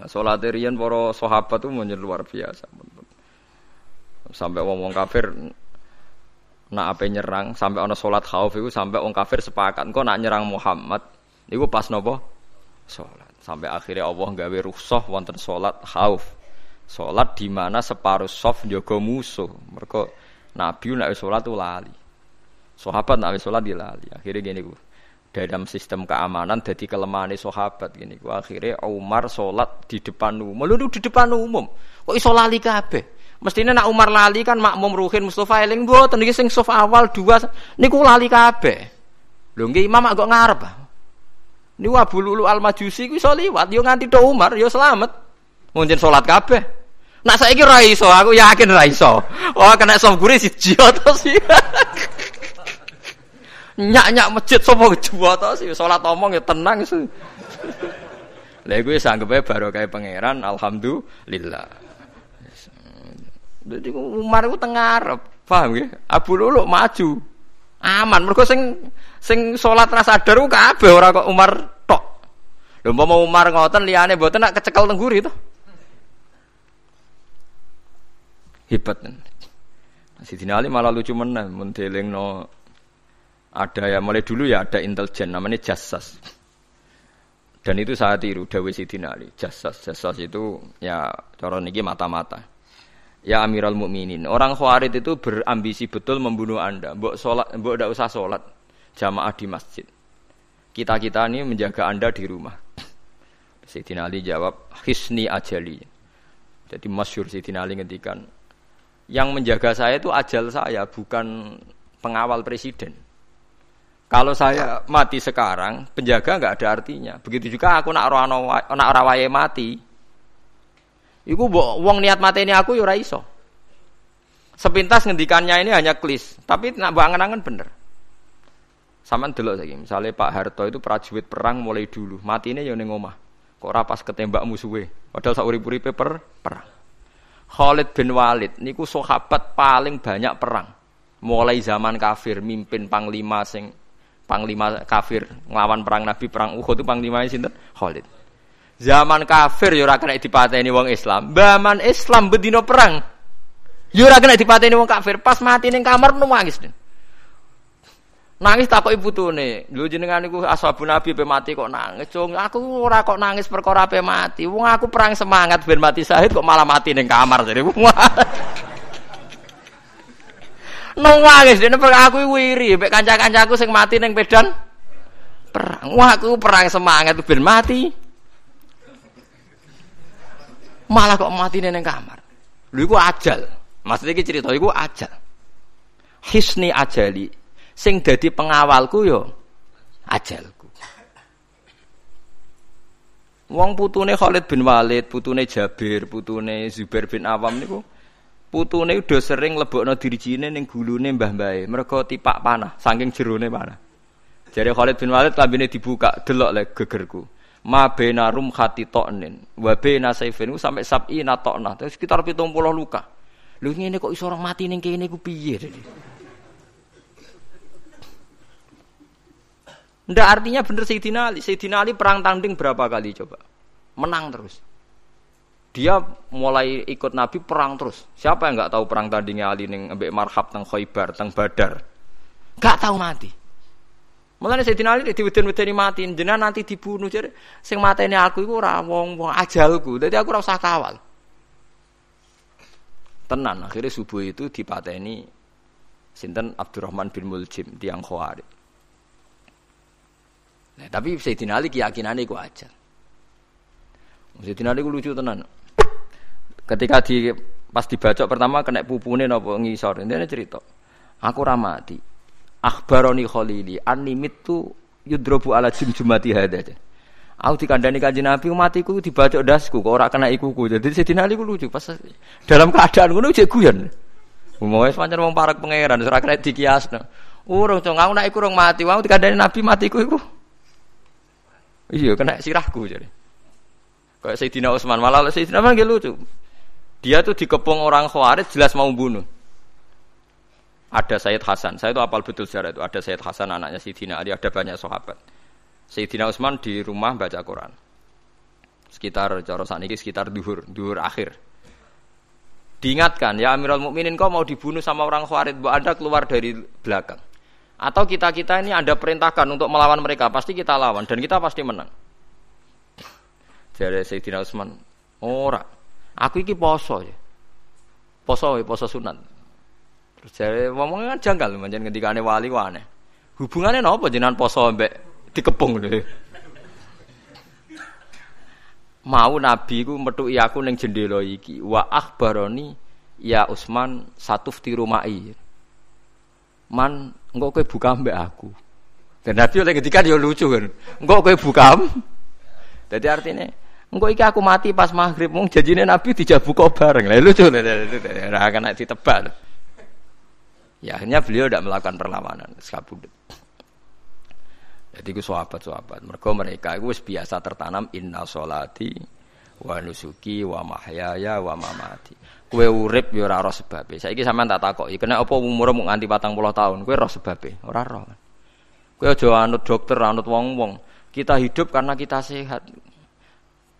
Nah, Salat riyen para sahabat itu menjadi luar biasa. Sampai wong-wong kafir nak apa nyerang sampai ana salat khauf itu sampai wong kafir sepakat engko nak nyerang Muhammad niku pas napa salat. Sampai akhirnya Allah gawe rukhsah wonten salat khauf. Salat di mana separuh soft njaga musuh. Mereka Nabi nak salat lali. Sahabat nak salat di lali. Akhirnya gini ku dalam sistem keamanan jadi kelemahan sahabat gini. Gua akhirnya Umar sholat di depan umum. Lu di depan umum. Kok iso lali kabeh? Mestinya nak Umar lali kan makmum ruhin Mustafa eling mboten. Iki sing sof awal dua niku lali kabeh. Lho nggih imam agak ngarep? Niku Abu Lulu Al Majusi ku iso liwat. Yo nganti do Umar yo selamat. Mungkin sholat kabeh. Nak saiki ra iso, aku yakin ra iso. Wah, kena sop guri siji sih. nyak-nyak masjid sapa kedua to sih salat omong ya tenang sih. Lha iku wis anggepe barokah pangeran alhamdulillah. Jadi Umar itu tengah Arab, paham ya? Abu Lulu maju, aman. Mereka sing sing sholat rasa sadar ku kabeh ora kok Umar tok. Lho mau Umar ngoten liyane mboten nak kecekel tengguri to. Hebat. Sidina Ali malah lucu meneh mun no ada ya mulai dulu ya ada intelijen namanya jasas. Dan itu saya tiru Sidina Ali. Jasas, jasas itu ya cara niki mata-mata. Ya Amirul Mukminin, orang Khawarij itu berambisi betul membunuh Anda. Mbok salat, mbok ndak usah salat jamaah di masjid. Kita-kita ini menjaga Anda di rumah. Ali jawab, "Hisni ajali." Jadi masyur Sayyidina Ali ngendikan, yang menjaga saya itu ajal saya, bukan pengawal presiden. Kalau saya mati sekarang, penjaga nggak ada artinya. Begitu juga aku nak rono nak rawaye mati. Iku wong niat mati ini aku yura iso. Sepintas ngendikannya ini hanya klis, tapi nak angen-angen bener. Sama dulu lagi, misalnya Pak Harto itu prajurit perang mulai dulu, mati ini yang omah. Kok rapas ketembak musuhnya, padahal sauri-uripe per perang. Khalid bin Walid niku sahabat paling banyak perang. Mulai zaman kafir mimpin panglima sing panglima kafir nglawan perang Nabi perang Uhud itu panglima sinten Khalid. Zaman kafir yo ora kena dipateni wong Islam. Zaman Islam bedino perang. Yo ora kena dipateni wong kafir. Pas mati ning kamar nangis. Nangis takok ibu tune. Lho jenengan niku ashabun Nabi pe mati kok nangis. Cung, aku ora kok nangis perkara pe mati. Wong aku perang semangat ben mati syahid kok malah mati ning kamar. Jadi Nangis dene aku wiri mek kanca-kancaku sing mati ning pedan perang. Wah, aku perang semangat ben mati. Malah kok mati ning kamar. Lho iku ajal. Maksudnya iki cerita iku ajal. Hisni ajali. Sing dadi pengawalku yo ajalku. Wong putune Khalid bin Walid, putune Jabir, putune Zubair bin Awam niku Putune udah sering lebokno dirijine ning gulune mbah-mbahe. Mergo tipak panah, saking jerone panah. Jadi Khalid bin Walid lambene dibuka, delok le gegerku. Ma bena rum khati toknin, wa bena saifin sampai sabi natokna. Terus sekitar 70 luka. Lho ngene kok iso orang mati ning kene ku piye? Ndak artinya bener Sayyidina Ali. Sayyidina Ali perang tanding berapa kali coba? Menang terus. Dia mulai ikut Nabi perang terus. Siapa yang nggak tahu perang tandingnya Ali ning ambek Marhab teng Khaibar, teng Badar? Gak tahu mati. Mulane Sayyidina Ali diweden-wedeni mati, jenengan nanti dibunuh. Jadi sing mateni aku iku ora wong-wong ajalku. Dadi aku ora usah kawal. Tenan, akhirnya subuh itu dipateni sinten Abdurrahman bin Muljim tiang Khawarij. Nah, tapi Sayyidina Ali keyakinannya iku aja. Sayyidina Ali lucu tenan. Ketika di pas dibacok pertama kena pupune napa ngisor. Ini cerita. Aku ramati. Akhbaroni Khalili animit tu yudrobu ala jim jumati hada. Aku dikandani kanjeng Nabi matiku dibacok dasku kok ora kena ikuku. Jadi Sayyidina Ali ku lucu pas dalam keadaan ngono cek guyon. Mau wis pancen wong parek pangeran ora kena dikiasno. Urung cong aku nek iku urung mati, wong dikandani Nabi matiku iku. Iya kena sirahku jadi. Kayak Sayyidina Utsman malah Sayyidina Utsman lucu. Dia tuh dikepung orang Khawarij jelas mau bunuh. Ada Sayyid Hasan. Saya itu apal betul sejarah itu. Ada Sayyid Hasan anaknya Sayyidina Ali. Ada banyak sahabat. Sayyidina Utsman di rumah baca Quran. Sekitar cara ini sekitar duhur, duhur akhir. Diingatkan, ya Amirul Mukminin kau mau dibunuh sama orang Khawarij, Anda keluar dari belakang. Atau kita-kita ini ada perintahkan untuk melawan mereka, pasti kita lawan dan kita pasti menang. Jadi Sayyidina Utsman, ora. Aku iki poso ya. Poso ya, poso sunat. Terus jadi ngomongnya kan janggal, manjen ketika ane wali wane. Hubungannya nopo jenengan poso mbek dikepung deh. Mau Nabi ku metuki aku ning jendela iki. Wa akhbaroni ya Utsman satu tiru mai. Man engko kowe buka mbek aku. Dan Nabi oleh ketika dia lucu kan. Engko kowe buka. Jadi artinya Engko iki aku mati pas maghrib, mung janjine Nabi dijak buka bareng. Lah lucu ora akan ditebak. Ya akhirnya beliau tidak melakukan perlawanan, sekabudut. Jadi itu sahabat-sahabat. Mereka mereka itu biasa tertanam inna solati wa nusuki wa mahyaya wa mamati. Kue urip ya ora roh sebabe. Saiki sampean tak takoki, kena apa umur mung nganti 40 tahun? Kue roh sebabe, ora roh. Kue aja anut dokter, anut wong-wong. Kita hidup karena kita sehat.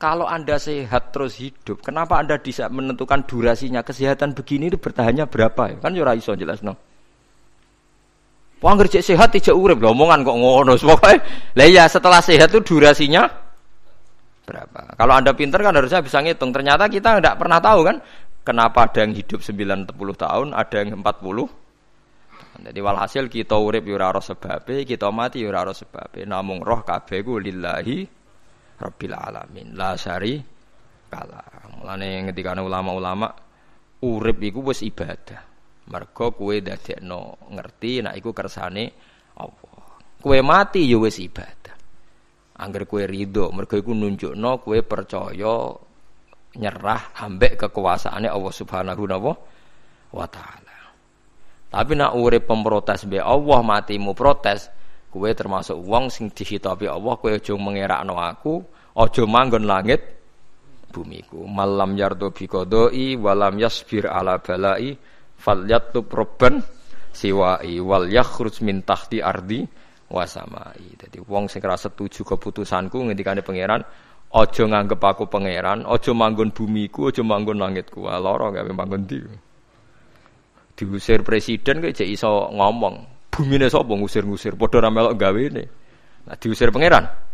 Kalau Anda sehat terus hidup, kenapa Anda bisa menentukan durasinya? Kesehatan begini itu bertahannya berapa? Ya? Kan ya iso jelas no. Wong kerja sehat tidak urip, omongan kok ngono. Pokoknya, lah ya setelah sehat itu durasinya berapa? Kalau Anda pinter kan harusnya bisa ngitung. Ternyata kita tidak pernah tahu kan kenapa ada yang hidup 90 tahun, ada yang 40. Jadi walhasil kita urip ora sebabe, kita mati ya ora sebabe. Namung roh kabeh lillahi Rabbil alamin la syari kala. Mulane ketika ulama-ulama urip iku wis ibadah. Mergo kowe dadekno ngerti nek iku kersane Allah. Kowe mati ya wis ibadah. Angger kowe ridho, mergo iku nunjukno kowe percaya nyerah ambek kekuasaane Allah Subhanahu wa taala. Tapi nak urip pemprotes be Allah matimu protes, Kue termasuk wong sing dihitabi Allah, kue aja mengerakno aku, aja manggon langit bumiku. Malam yardo biqadai walam yasbir ala balai falyatub robban siwai wal yakhruj min tahti ardi wasamai. Jadi wong sing ora setuju keputusanku ngendikane pangeran, aja nganggep aku pangeran, aja manggon bumiku, aja manggon langitku. Lara gawe manggon di. Diusir presiden kok iso ngomong bumine sapa? Ngusir-ngusir. Padha ra melok gawene. Nah diusir pangeran